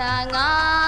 啊。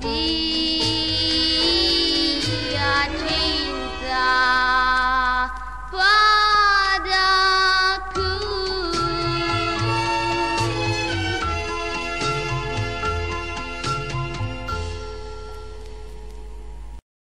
deep.